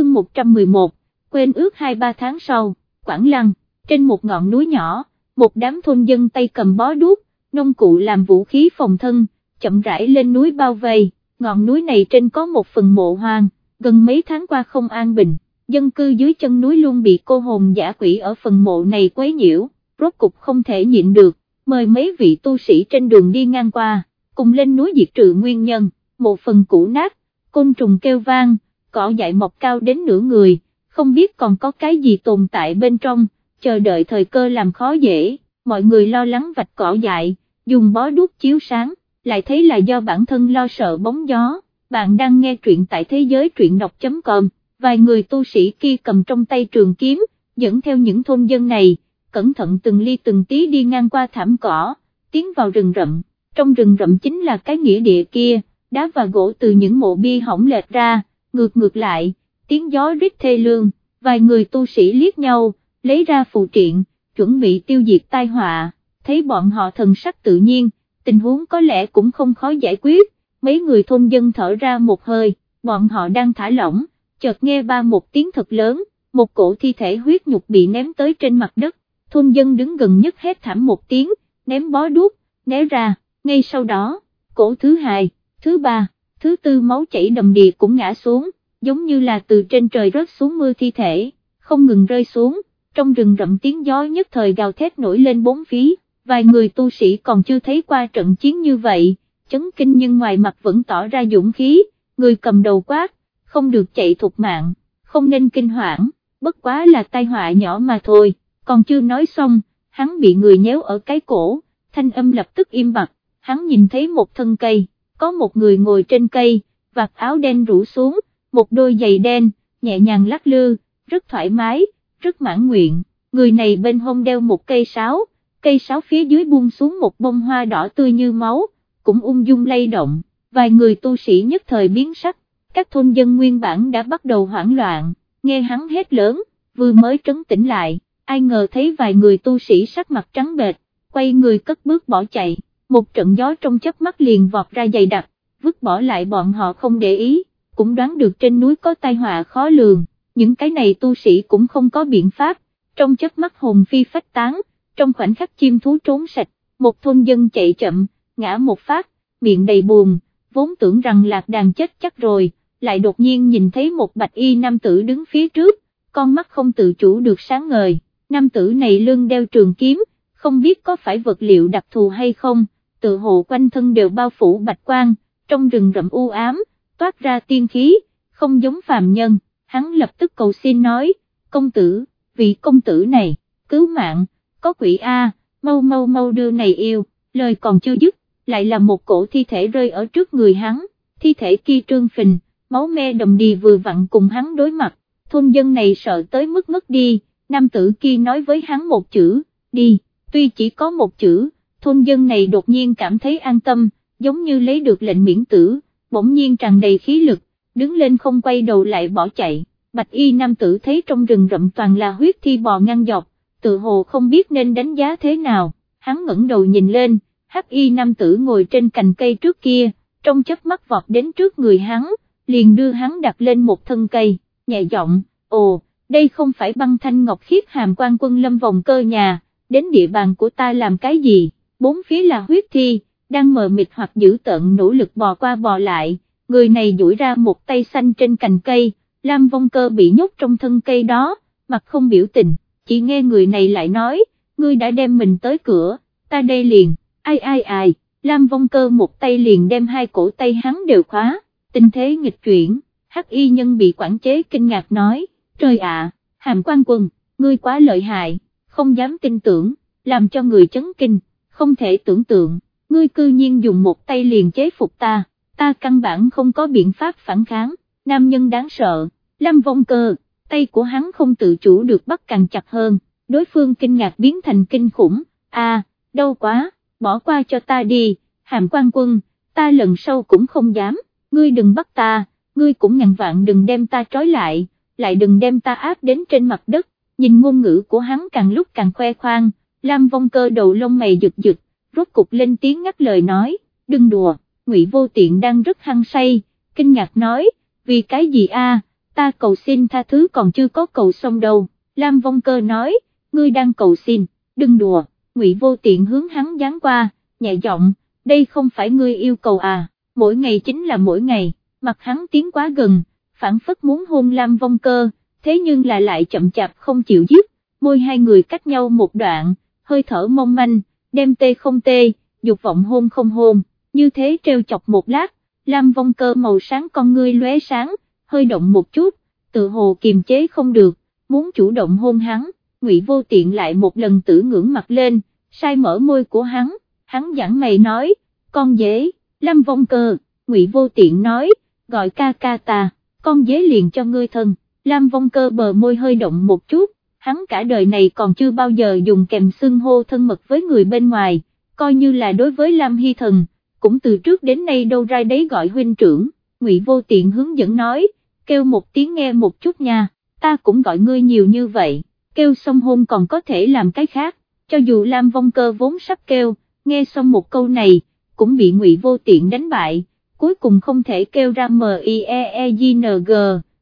chương 111, quên ước 2-3 tháng sau, Quảng Lăng, trên một ngọn núi nhỏ, một đám thôn dân tay cầm bó đuốc, nông cụ làm vũ khí phòng thân, chậm rãi lên núi bao vây, ngọn núi này trên có một phần mộ hoang, gần mấy tháng qua không an bình, dân cư dưới chân núi luôn bị cô hồn giả quỷ ở phần mộ này quấy nhiễu, rốt cục không thể nhịn được, mời mấy vị tu sĩ trên đường đi ngang qua, cùng lên núi diệt trừ nguyên nhân, một phần cũ nát, côn trùng kêu vang, cỏ dại mọc cao đến nửa người, không biết còn có cái gì tồn tại bên trong, chờ đợi thời cơ làm khó dễ, mọi người lo lắng vạch cỏ dại, dùng bó đuốc chiếu sáng, lại thấy là do bản thân lo sợ bóng gió, bạn đang nghe truyện tại thế giới truyện đọc.com, vài người tu sĩ kia cầm trong tay trường kiếm, dẫn theo những thôn dân này, cẩn thận từng ly từng tí đi ngang qua thảm cỏ, tiến vào rừng rậm, trong rừng rậm chính là cái nghĩa địa kia, đá và gỗ từ những mộ bia hỏng lệch ra, ngược ngược lại, tiếng gió rít thê lương, vài người tu sĩ liếc nhau, lấy ra phụ triện, chuẩn bị tiêu diệt tai họa, thấy bọn họ thần sắc tự nhiên, tình huống có lẽ cũng không khó giải quyết, mấy người thôn dân thở ra một hơi, bọn họ đang thả lỏng, chợt nghe ba một tiếng thật lớn, một cổ thi thể huyết nhục bị ném tới trên mặt đất, thôn dân đứng gần nhất hét thảm một tiếng, ném bó đuốc, né ra, ngay sau đó, cổ thứ hai, thứ ba, thứ tư máu chảy đầm đìa cũng ngã xuống, giống như là từ trên trời rớt xuống mưa thi thể, không ngừng rơi xuống, trong rừng rậm tiếng gió nhất thời gào thét nổi lên bốn phía, vài người tu sĩ còn chưa thấy qua trận chiến như vậy, chấn kinh nhưng ngoài mặt vẫn tỏ ra dũng khí, người cầm đầu quát, không được chạy thục mạng, không nên kinh hoảng, bất quá là tai họa nhỏ mà thôi, còn chưa nói xong, hắn bị người nhéo ở cái cổ, thanh âm lập tức im bặt, hắn nhìn thấy một thân cây, có một người ngồi trên cây, vạt áo đen rủ xuống, một đôi giày đen, nhẹ nhàng lắc lư, rất thoải mái, rất mãn nguyện, người này bên hông đeo một cây sáo, cây sáo phía dưới buông xuống một bông hoa đỏ tươi như máu, cũng ung dung lay động, vài người tu sĩ nhất thời biến sắc, các thôn dân nguyên bản đã bắt đầu hoảng loạn, nghe hắn hét lớn, vừa mới trấn tĩnh lại, ai ngờ thấy vài người tu sĩ sắc mặt trắng bệch, quay người cất bước bỏ chạy, một trận gió trong chớp mắt liền vọt ra dày đặc, vứt bỏ lại bọn họ không để ý, cũng đoán được trên núi có tai họa khó lường, những cái này tu sĩ cũng không có biện pháp, trong chớp mắt hồn phi phách tán, trong khoảnh khắc chim thú trốn sạch, một thôn dân chạy chậm, ngã một phát, miệng đầy buồn, vốn tưởng rằng lạc đàn chết chắc rồi, lại đột nhiên nhìn thấy một bạch y nam tử đứng phía trước, con mắt không tự chủ được sáng ngời, nam tử này lưng đeo trường kiếm, không biết có phải vật liệu đặc thù hay không, tự hộ quanh thân đều bao phủ bạch quang, trong rừng rậm u ám, toát ra tiên khí, không giống phàm nhân, hắn lập tức cầu xin nói, công tử, vị công tử này, cứu mạng, có quỷ A, mau mau mau đưa này yêu, lời còn chưa dứt, lại là một cổ thi thể rơi ở trước người hắn, thi thể kia trương phình, máu me đầm đi vừa vặn cùng hắn đối mặt, thôn dân này sợ tới mức mất đi, nam tử kia nói với hắn một chữ, đi, tuy chỉ có một chữ, thôn dân này đột nhiên cảm thấy an tâm, giống như lấy được lệnh miễn tử, bỗng nhiên tràn đầy khí lực, đứng lên không quay đầu lại bỏ chạy, bạch y nam tử thấy trong rừng rậm toàn là huyết thi bò ngăn dọc, tự hồ không biết nên đánh giá thế nào, hắn ngẩng đầu nhìn lên, hắc y nam tử ngồi trên cành cây trước kia, trong chớp mắt vọt đến trước người hắn, liền đưa hắn đặt lên một thân cây, nhẹ giọng, ồ, đây không phải băng thanh ngọc khiết hàm quan quân lâm vòng cơ nhà, đến địa bàn của ta làm cái gì, bốn phía là huyết thi, đang mờ mịt hoặc giữ tận nỗ lực bò qua bò lại, người này duỗi ra một tay xanh trên cành cây, Lam Vong Cơ bị nhốt trong thân cây đó, mặt không biểu tình, chỉ nghe người này lại nói, ngươi đã đem mình tới cửa, ta đây liền, ai ai ai, Lam Vong Cơ một tay liền đem hai cổ tay hắn đều khóa, tình thế nghịch chuyển, hắc y nhân bị quản chế kinh ngạc nói, trời ạ, hàm quan quân, ngươi quá lợi hại, không dám tin tưởng, làm cho người chấn kinh, không thể tưởng tượng, ngươi cư nhiên dùng một tay liền chế phục ta, ta căn bản không có biện pháp phản kháng, nam nhân đáng sợ, lâm vong cơ, tay của hắn không tự chủ được bắt càng chặt hơn, đối phương kinh ngạc biến thành kinh khủng, a, à, đau quá, bỏ qua cho ta đi, hàm quan quân, ta lần sau cũng không dám, ngươi đừng bắt ta, ngươi cũng ngàn vạn đừng đem ta trói lại, lại đừng đem ta áp đến trên mặt đất, nhìn ngôn ngữ của hắn càng lúc càng khoe khoang, Lam vong cơ đầu lông mày giật giật, rốt cục lên tiếng ngắt lời nói, đừng đùa, ngụy vô tiện đang rất hăng say, kinh ngạc nói, vì cái gì a? ta cầu xin tha thứ còn chưa có cầu xong đâu, Lam Vong Cơ nói, ngươi đang cầu xin, đừng đùa, Ngụy Vô Tiện hướng hắn dán qua, nhẹ giọng, đây không phải ngươi yêu cầu à, mỗi ngày chính là mỗi ngày, mặt hắn tiến quá gần, phản phất muốn hôn Lam Vong Cơ, thế nhưng là lại chậm chạp không chịu giết, môi hai người cách nhau một đoạn, hơi thở mong manh, đem tê không tê, dục vọng hôn không hôn, như thế treo chọc một lát, Lam Vong Cơ màu sáng con ngươi lóe sáng, hơi động một chút, tự hồ kiềm chế không được, muốn chủ động hôn hắn, Ngụy Vô Tiện lại một lần tử ngưỡng mặt lên, sai mở môi của hắn, hắn giảng mày nói, con dế, Lam Vong Cơ, Ngụy Vô Tiện nói, gọi ca ca ta, con dế liền cho ngươi thân, Lam Vong Cơ bờ môi hơi động một chút, hắn cả đời này còn chưa bao giờ dùng kèm xưng hô thân mật với người bên ngoài, coi như là đối với Lam Hy Thần, cũng từ trước đến nay đâu ra đấy gọi huynh trưởng, Ngụy Vô Tiện hướng dẫn nói, kêu một tiếng nghe một chút nha, ta cũng gọi ngươi nhiều như vậy, kêu xong hôn còn có thể làm cái khác, cho dù Lam Vong Cơ vốn sắp kêu, nghe xong một câu này, cũng bị Ngụy Vô Tiện đánh bại, cuối cùng không thể kêu ra m i e e g n g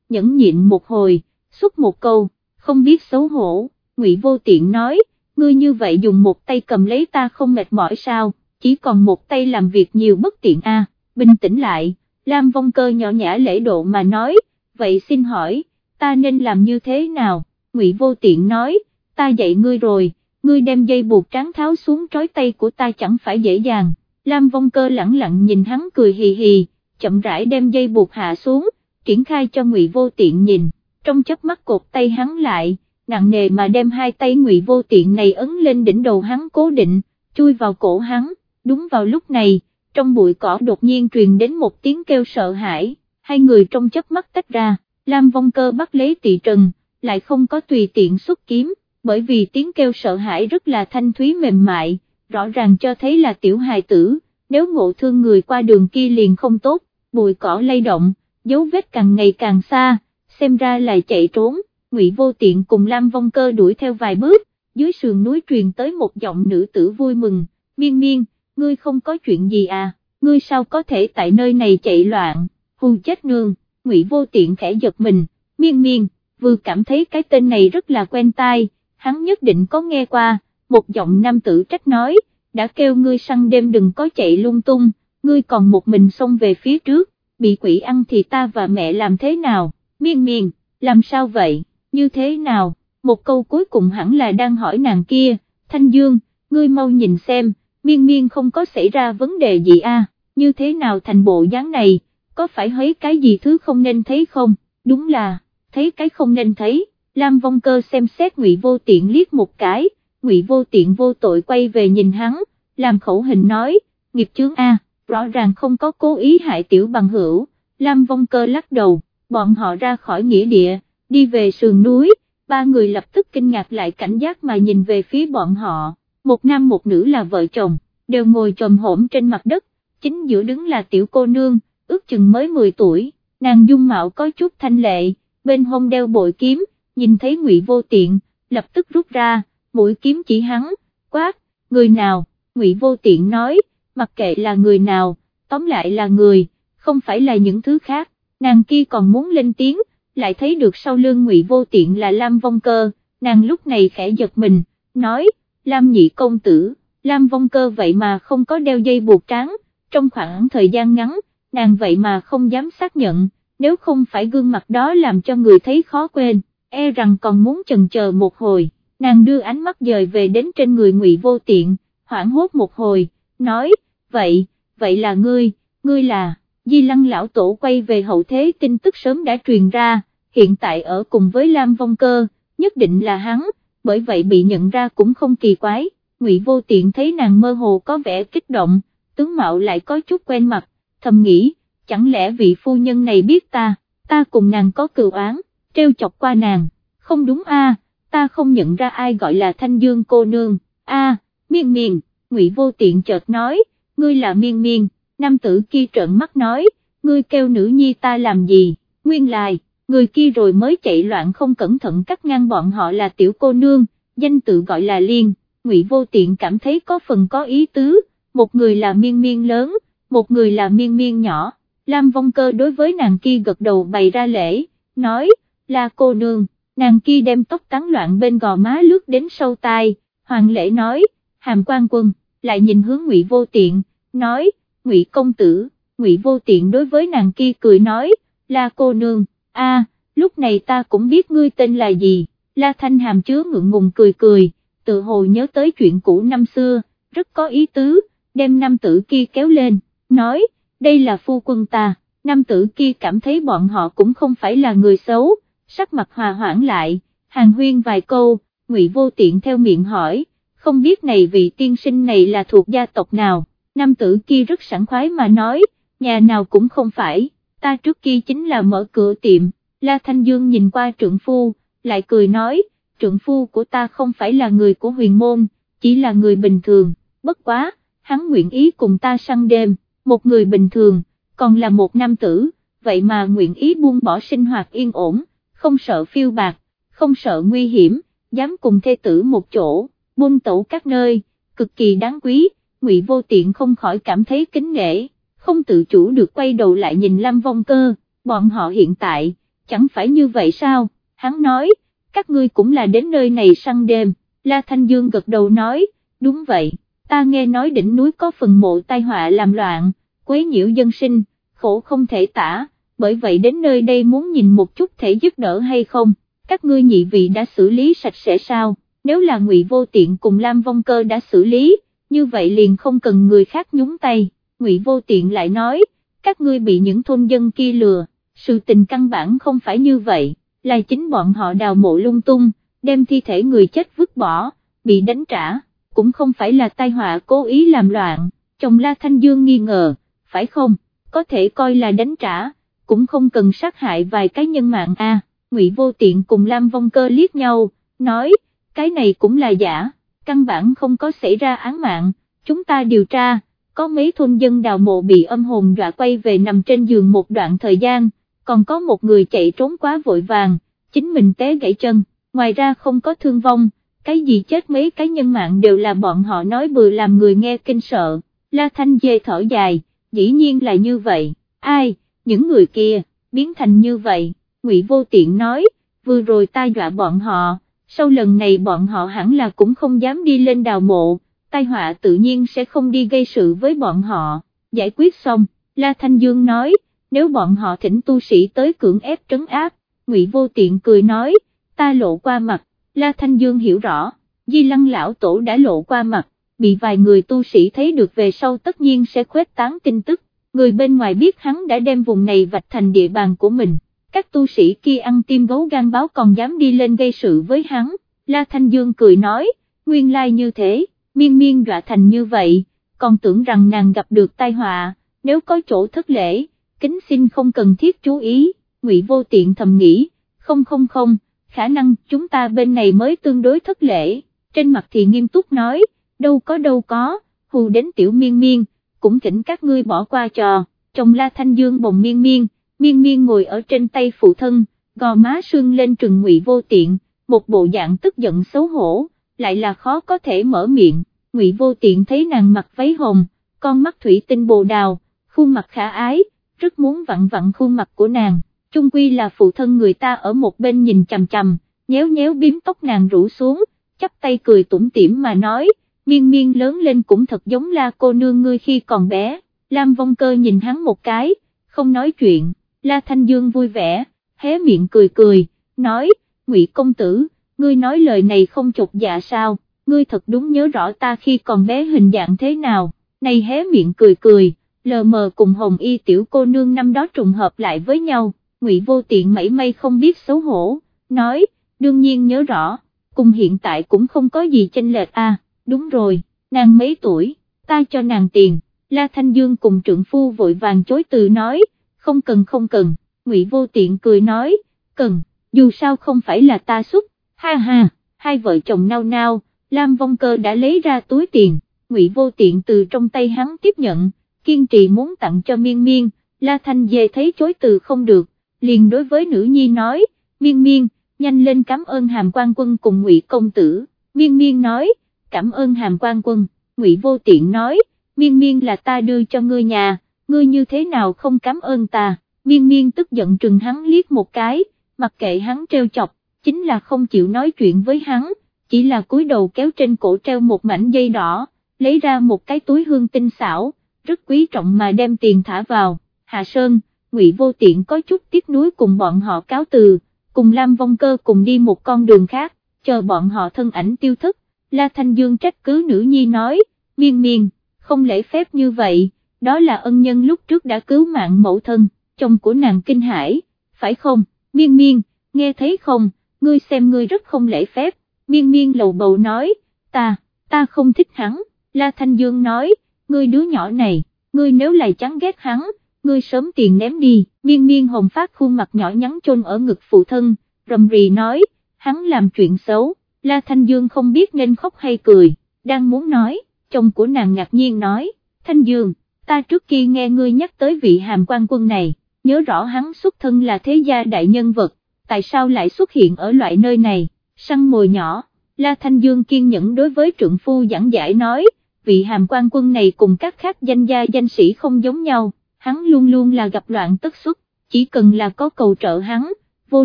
nhẫn nhịn một hồi, xuất một câu, không biết xấu hổ, Ngụy Vô Tiện nói, ngươi như vậy dùng một tay cầm lấy ta không mệt mỏi sao, chỉ còn một tay làm việc nhiều bất tiện a. bình tĩnh lại, Lam Vong Cơ nhỏ nhã lễ độ mà nói, vậy xin hỏi, ta nên làm như thế nào, Ngụy Vô Tiện nói, ta dạy ngươi rồi, ngươi đem dây buộc trắng tháo xuống trói tay của ta chẳng phải dễ dàng, Lam Vong Cơ lẳng lặng nhìn hắn cười hì hì, chậm rãi đem dây buộc hạ xuống, triển khai cho Ngụy Vô Tiện nhìn, trong chớp mắt cột tay hắn lại, nặng nề mà đem hai tay Ngụy Vô Tiện này ấn lên đỉnh đầu hắn cố định, chui vào cổ hắn, đúng vào lúc này, trong bụi cỏ đột nhiên truyền đến một tiếng kêu sợ hãi, hai người trong chớp mắt tách ra, Lam Vong Cơ bắt lấy tị trần, lại không có tùy tiện xuất kiếm, bởi vì tiếng kêu sợ hãi rất là thanh thúy mềm mại, rõ ràng cho thấy là tiểu hài tử, nếu ngộ thương người qua đường kia liền không tốt, bụi cỏ lay động, dấu vết càng ngày càng xa, xem ra là chạy trốn, Ngụy Vô Tiện cùng Lam Vong Cơ đuổi theo vài bước, dưới sườn núi truyền tới một giọng nữ tử vui mừng, miên miên, ngươi không có chuyện gì à, ngươi sao có thể tại nơi này chạy loạn, hù chết nương, Ngụy Vô Tiện khẽ giật mình, miên miên, vừa cảm thấy cái tên này rất là quen tai, hắn nhất định có nghe qua, một giọng nam tử trách nói, đã kêu ngươi săn đêm đừng có chạy lung tung, ngươi còn một mình xông về phía trước, bị quỷ ăn thì ta và mẹ làm thế nào, miên miên, làm sao vậy, như thế nào, một câu cuối cùng hẳn là đang hỏi nàng kia, Thanh Dương, ngươi mau nhìn xem, miên miên không có xảy ra vấn đề gì a? À? như thế nào thành bộ dáng này, có phải thấy cái gì thứ không nên thấy không, đúng là, thấy cái không nên thấy, Lam Vong Cơ xem xét Ngụy Vô Tiện liếc một cái, Ngụy Vô Tiện vô tội quay về nhìn hắn, làm khẩu hình nói, nghiệp chướng A, rõ ràng không có cố ý hại tiểu bằng hữu, Lam Vong Cơ lắc đầu, bọn họ ra khỏi nghĩa địa, đi về sườn núi, ba người lập tức kinh ngạc lại cảnh giác mà nhìn về phía bọn họ, một nam một nữ là vợ chồng, đều ngồi trồm hổm trên mặt đất, chính giữa đứng là tiểu cô nương, ước chừng mới 10 tuổi, nàng dung mạo có chút thanh lệ, bên hông đeo bội kiếm, nhìn thấy ngụy vô tiện, lập tức rút ra, mũi kiếm chỉ hắn, quát, người nào, ngụy vô tiện nói, mặc kệ là người nào, tóm lại là người, không phải là những thứ khác, nàng kia còn muốn lên tiếng, lại thấy được sau lưng ngụy vô tiện là Lam Vong Cơ, nàng lúc này khẽ giật mình, nói, Lam nhị công tử, Lam Vong Cơ vậy mà không có đeo dây buộc tráng, trong khoảng thời gian ngắn, nàng vậy mà không dám xác nhận, nếu không phải gương mặt đó làm cho người thấy khó quên, e rằng còn muốn chần chờ một hồi, nàng đưa ánh mắt dời về đến trên người ngụy vô tiện, hoảng hốt một hồi, nói, vậy, vậy là ngươi, ngươi là, Di Lăng lão tổ quay về hậu thế tin tức sớm đã truyền ra, hiện tại ở cùng với Lam Vong Cơ, nhất định là hắn, bởi vậy bị nhận ra cũng không kỳ quái, Ngụy Vô Tiện thấy nàng mơ hồ có vẻ kích động, tướng mạo lại có chút quen mặt, thầm nghĩ, chẳng lẽ vị phu nhân này biết ta, ta cùng nàng có cựu án, treo chọc qua nàng, không đúng a, ta không nhận ra ai gọi là Thanh Dương cô nương, a, miên miên, Ngụy Vô Tiện chợt nói, ngươi là miên miên, nam tử kia trợn mắt nói, ngươi kêu nữ nhi ta làm gì, nguyên lai, người kia rồi mới chạy loạn không cẩn thận cắt ngang bọn họ là tiểu cô nương, danh tự gọi là Liên, Ngụy Vô Tiện cảm thấy có phần có ý tứ, một người là miên miên lớn, một người là miên miên nhỏ, Lam Vong Cơ đối với nàng kia gật đầu bày ra lễ, nói, là cô nương, nàng kia đem tóc tán loạn bên gò má lướt đến sâu tai, hoàng lễ nói, hàm quan quân, lại nhìn hướng ngụy vô tiện, nói, ngụy công tử, ngụy vô tiện đối với nàng kia cười nói, là cô nương, a, lúc này ta cũng biết ngươi tên là gì, la thanh hàm chứa ngượng ngùng cười cười, tự hồ nhớ tới chuyện cũ năm xưa, rất có ý tứ, đem nam tử kia kéo lên, nói, đây là phu quân ta, nam tử kia cảm thấy bọn họ cũng không phải là người xấu, sắc mặt hòa hoãn lại, hàng huyên vài câu, ngụy vô tiện theo miệng hỏi, không biết này vị tiên sinh này là thuộc gia tộc nào, nam tử kia rất sẵn khoái mà nói, nhà nào cũng không phải, ta trước kia chính là mở cửa tiệm, La Thanh Dương nhìn qua trượng phu, lại cười nói, trượng phu của ta không phải là người của huyền môn, chỉ là người bình thường, bất quá, hắn nguyện ý cùng ta săn đêm, một người bình thường, còn là một nam tử, vậy mà nguyện ý buông bỏ sinh hoạt yên ổn, không sợ phiêu bạc, không sợ nguy hiểm, dám cùng thê tử một chỗ, buông tẩu các nơi, cực kỳ đáng quý, ngụy vô tiện không khỏi cảm thấy kính nể, không tự chủ được quay đầu lại nhìn Lam Vong Cơ, bọn họ hiện tại, chẳng phải như vậy sao, hắn nói, các ngươi cũng là đến nơi này săn đêm, La Thanh Dương gật đầu nói, đúng vậy, ta nghe nói đỉnh núi có phần mộ tai họa làm loạn, quấy nhiễu dân sinh, khổ không thể tả, bởi vậy đến nơi đây muốn nhìn một chút thể giúp đỡ hay không, các ngươi nhị vị đã xử lý sạch sẽ sao, nếu là ngụy vô tiện cùng Lam Vong Cơ đã xử lý, như vậy liền không cần người khác nhúng tay, ngụy vô tiện lại nói, các ngươi bị những thôn dân kia lừa, sự tình căn bản không phải như vậy, là chính bọn họ đào mộ lung tung, đem thi thể người chết vứt bỏ, bị đánh trả, cũng không phải là tai họa cố ý làm loạn, chồng La Thanh Dương nghi ngờ, phải không, có thể coi là đánh trả, cũng không cần sát hại vài cái nhân mạng a. Ngụy Vô Tiện cùng Lam Vong Cơ liếc nhau, nói, cái này cũng là giả, căn bản không có xảy ra án mạng, chúng ta điều tra, có mấy thôn dân đào mộ bị âm hồn dọa quay về nằm trên giường một đoạn thời gian, còn có một người chạy trốn quá vội vàng, chính mình té gãy chân, ngoài ra không có thương vong, cái gì chết mấy cái nhân mạng đều là bọn họ nói bừa làm người nghe kinh sợ, La Thanh Dê thở dài, dĩ nhiên là như vậy, ai, những người kia, biến thành như vậy, Ngụy Vô Tiện nói, vừa rồi ta dọa bọn họ, sau lần này bọn họ hẳn là cũng không dám đi lên đào mộ, tai họa tự nhiên sẽ không đi gây sự với bọn họ, giải quyết xong, La Thanh Dương nói, nếu bọn họ thỉnh tu sĩ tới cưỡng ép trấn áp, Ngụy Vô Tiện cười nói, ta lộ qua mặt, La Thanh Dương hiểu rõ, Di Lăng Lão Tổ đã lộ qua mặt, bị vài người tu sĩ thấy được về sau tất nhiên sẽ khuếch tán tin tức, người bên ngoài biết hắn đã đem vùng này vạch thành địa bàn của mình, các tu sĩ kia ăn tim gấu gan báo còn dám đi lên gây sự với hắn, La Thanh Dương cười nói, nguyên lai như thế, miên miên dọa thành như vậy, còn tưởng rằng nàng gặp được tai họa, nếu có chỗ thất lễ, kính xin không cần thiết chú ý, ngụy vô tiện thầm nghĩ, không không không, khả năng chúng ta bên này mới tương đối thất lễ, trên mặt thì nghiêm túc nói, đâu có đâu có, hù đến tiểu miên miên, cũng thỉnh các ngươi bỏ qua trò, chồng la thanh dương bồng miên miên, miên miên ngồi ở trên tay phụ thân, gò má sương lên trừng ngụy vô tiện, một bộ dạng tức giận xấu hổ, lại là khó có thể mở miệng, ngụy vô tiện thấy nàng mặc váy hồng, con mắt thủy tinh bồ đào, khuôn mặt khả ái, rất muốn vặn vặn khuôn mặt của nàng, chung quy là phụ thân người ta ở một bên nhìn chằm chằm, nhéo nhéo biếm tóc nàng rủ xuống, chắp tay cười tủm tỉm mà nói, miên miên lớn lên cũng thật giống la cô nương ngươi khi còn bé, Lam Vong Cơ nhìn hắn một cái, không nói chuyện, La Thanh Dương vui vẻ, hé miệng cười cười, nói, ngụy công tử, ngươi nói lời này không chột dạ sao, ngươi thật đúng nhớ rõ ta khi còn bé hình dạng thế nào, này hé miệng cười cười, lờ mờ cùng hồng y tiểu cô nương năm đó trùng hợp lại với nhau, ngụy vô tiện mảy may không biết xấu hổ, nói, đương nhiên nhớ rõ, cùng hiện tại cũng không có gì chênh lệch à, đúng rồi, nàng mấy tuổi, ta cho nàng tiền, La Thanh Dương cùng trượng phu vội vàng chối từ nói, không cần không cần, ngụy vô tiện cười nói, cần, dù sao không phải là ta xuất, ha ha, hai vợ chồng nao nao, Lam Vong Cơ đã lấy ra túi tiền, ngụy vô tiện từ trong tay hắn tiếp nhận, kiên trì muốn tặng cho miên miên, La Thanh Dê thấy chối từ không được, liền đối với nữ nhi nói, miên miên, nhanh lên cảm ơn hàm quan quân cùng ngụy công tử, miên miên nói, cảm ơn hàm quan quân, ngụy vô tiện nói, miên miên là ta đưa cho ngươi nhà, ngươi như thế nào không cảm ơn ta, miên miên tức giận trừng hắn liếc một cái, mặc kệ hắn treo chọc, chính là không chịu nói chuyện với hắn, chỉ là cúi đầu kéo trên cổ treo một mảnh dây đỏ, lấy ra một cái túi hương tinh xảo, rất quý trọng mà đem tiền thả vào, Hạ Sơn, Ngụy Vô Tiện có chút tiếc nuối cùng bọn họ cáo từ, cùng Lam Vong Cơ cùng đi một con đường khác, chờ bọn họ thân ảnh tiêu thất, La Thanh Dương trách cứ nữ nhi nói, miên miên, không lễ phép như vậy, đó là ân nhân lúc trước đã cứu mạng mẫu thân, chồng của nàng kinh hải, phải không, miên miên, nghe thấy không, ngươi xem ngươi rất không lễ phép, miên miên lầu bầu nói, ta, ta không thích hắn, La Thanh Dương nói, ngươi đứa nhỏ này, ngươi nếu lại chán ghét hắn, ngươi sớm tiền ném đi, miên miên hồng phát khuôn mặt nhỏ nhắn chôn ở ngực phụ thân, rầm rì nói, hắn làm chuyện xấu, La Thanh Dương không biết nên khóc hay cười, đang muốn nói, chồng của nàng ngạc nhiên nói, Thanh Dương, ta trước kia nghe ngươi nhắc tới vị hàm quan quân này, nhớ rõ hắn xuất thân là thế gia đại nhân vật, tại sao lại xuất hiện ở loại nơi này, săn mồi nhỏ, La Thanh Dương kiên nhẫn đối với trượng phu giảng giải nói, vị hàm quan quân này cùng các khác danh gia danh sĩ không giống nhau, hắn luôn luôn là gặp loạn tất xuất, chỉ cần là có cầu trợ hắn, vô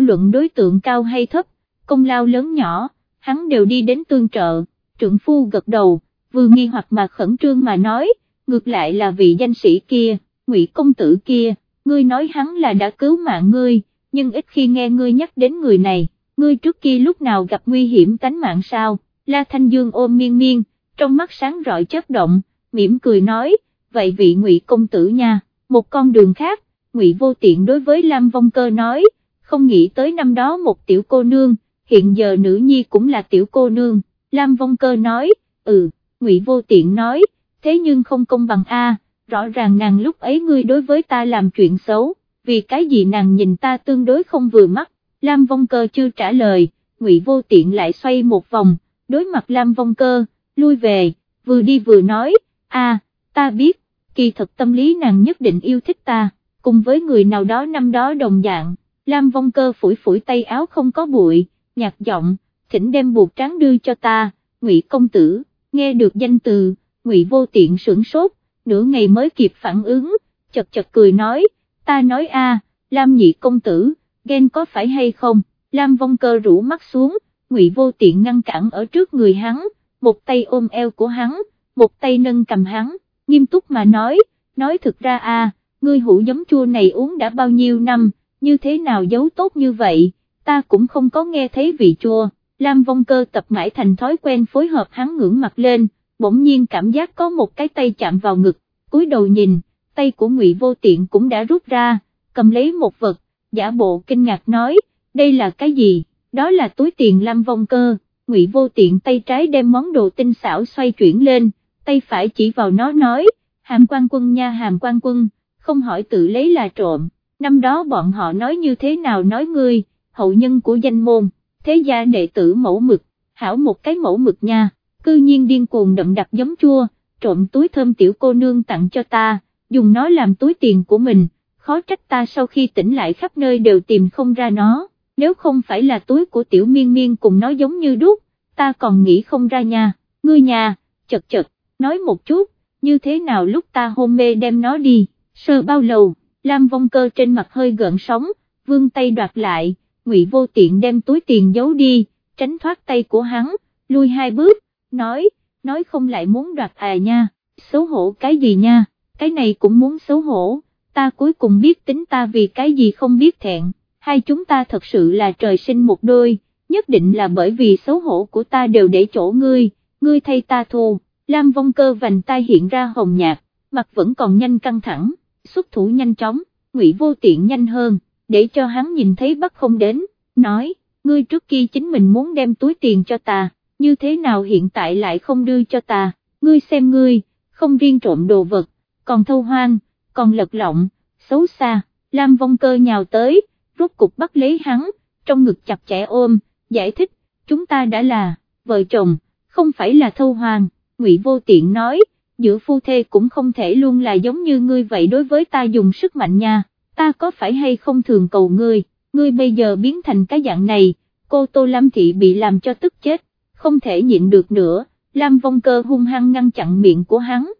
luận đối tượng cao hay thấp, công lao lớn nhỏ, hắn đều đi đến tương trợ, trượng phu gật đầu, vừa nghi hoặc mà khẩn trương mà nói, ngược lại là vị danh sĩ kia, ngụy công tử kia, ngươi nói hắn là đã cứu mạng ngươi, nhưng ít khi nghe ngươi nhắc đến người này, ngươi trước kia lúc nào gặp nguy hiểm tánh mạng sao, La Thanh Dương ôm miên miên, trong mắt sáng rọi chớp động, mỉm cười nói, vậy vị ngụy công tử nha, một con đường khác, ngụy vô tiện đối với Lam Vong Cơ nói, không nghĩ tới năm đó một tiểu cô nương, hiện giờ nữ nhi cũng là tiểu cô nương, Lam Vong Cơ nói, ừ, ngụy vô tiện nói, thế nhưng không công bằng a, rõ ràng nàng lúc ấy ngươi đối với ta làm chuyện xấu, vì cái gì nàng nhìn ta tương đối không vừa mắt, Lam Vong Cơ chưa trả lời, ngụy vô tiện lại xoay một vòng, đối mặt Lam Vong Cơ, lui về, vừa đi vừa nói, a, ta biết, kỳ thật tâm lý nàng nhất định yêu thích ta, cùng với người nào đó năm đó đồng dạng, Lam Vong Cơ phủi phủi tay áo không có bụi, nhạt giọng, thỉnh đem buộc trắng đưa cho ta, ngụy công tử, nghe được danh từ, ngụy vô tiện sửng sốt, nửa ngày mới kịp phản ứng, chật chật cười nói, ta nói a, Lam nhị công tử, ghen có phải hay không, Lam Vong Cơ rủ mắt xuống, ngụy vô tiện ngăn cản ở trước người hắn, một tay ôm eo của hắn, một tay nâng cầm hắn, nghiêm túc mà nói, nói thực ra a, ngươi hũ giấm chua này uống đã bao nhiêu năm, như thế nào giấu tốt như vậy, ta cũng không có nghe thấy vị chua, Lam Vong Cơ tập mãi thành thói quen phối hợp hắn ngưỡng mặt lên, bỗng nhiên cảm giác có một cái tay chạm vào ngực, cúi đầu nhìn, tay của Ngụy Vô Tiện cũng đã rút ra, cầm lấy một vật, giả bộ kinh ngạc nói, đây là cái gì, đó là túi tiền Lam Vong Cơ. Ngụy Vô Tiện tay trái đem món đồ tinh xảo xoay chuyển lên, tay phải chỉ vào nó nói, hàm quan quân nha hàm quan quân, không hỏi tự lấy là trộm, năm đó bọn họ nói như thế nào nói ngươi, hậu nhân của danh môn, thế gia đệ tử mẫu mực, hảo một cái mẫu mực nha, cư nhiên điên cuồng đậm đặc giấm chua, trộm túi thơm tiểu cô nương tặng cho ta, dùng nó làm túi tiền của mình, khó trách ta sau khi tỉnh lại khắp nơi đều tìm không ra nó, nếu không phải là túi của tiểu miên miên cùng nó giống như đúc, ta còn nghĩ không ra nha, ngươi nhà, chật chật, nói một chút, như thế nào lúc ta hôn mê đem nó đi, sơ bao lâu, Lam Vong Cơ trên mặt hơi gợn sóng, vương tay đoạt lại, ngụy vô tiện đem túi tiền giấu đi, tránh thoát tay của hắn, lui hai bước, nói, nói không lại muốn đoạt à nha, xấu hổ cái gì nha, cái này cũng muốn xấu hổ, ta cuối cùng biết tính ta vì cái gì không biết thẹn, hai chúng ta thật sự là trời sinh một đôi, nhất định là bởi vì xấu hổ của ta đều để chỗ ngươi, ngươi thay ta thù, Lam vong cơ vành tai hiện ra hồng nhạt, mặt vẫn còn nhanh căng thẳng, xuất thủ nhanh chóng, ngụy vô tiện nhanh hơn, để cho hắn nhìn thấy bắt không đến, nói, ngươi trước kia chính mình muốn đem túi tiền cho ta, như thế nào hiện tại lại không đưa cho ta, ngươi xem ngươi, không riêng trộm đồ vật, còn thâu hoang, còn lật lọng, xấu xa, Lam vong cơ nhào tới, rốt cục bắt lấy hắn, trong ngực chặt chẽ ôm, giải thích, chúng ta đã là, vợ chồng, không phải là thâu hoàng, ngụy vô tiện nói, giữa phu thê cũng không thể luôn là giống như ngươi vậy đối với ta dùng sức mạnh nha, ta có phải hay không thường cầu ngươi, ngươi bây giờ biến thành cái dạng này, cô Tô Lam Thị bị làm cho tức chết, không thể nhịn được nữa, Lam Vong Cơ hung hăng ngăn chặn miệng của hắn,